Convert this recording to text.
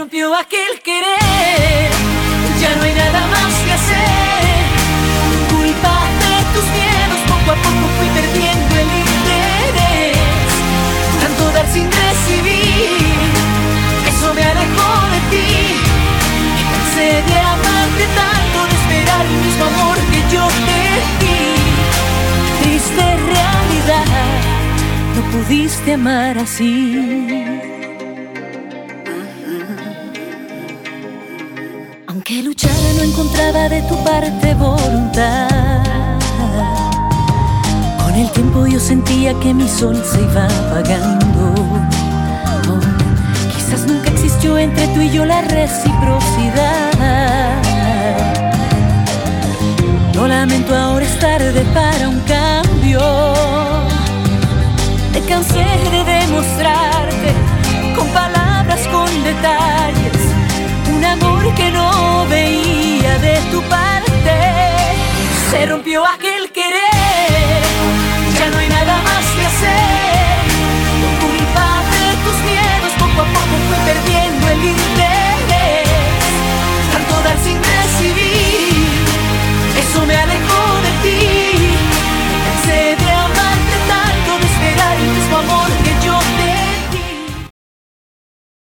rompió aquel querer, ya no hay nada más que hacer. Culpa de tus miedos, poco a poco fui perdiendo el interés. Tanto dar sin recibir, eso me alejó de ti. Cansé de amarte tanto, de esperar el mismo amor que yo te di. Triste realidad, no pudiste amar así. Aunque luchara no encontraba de tu parte voluntad. Con el tiempo yo sentía que mi sol se iba apagando. Oh, quizás nunca existió entre tú y yo la reciprocidad. No lamento ahora es tarde para un cambio. Te cansé de demostrarte rompió aquel querer.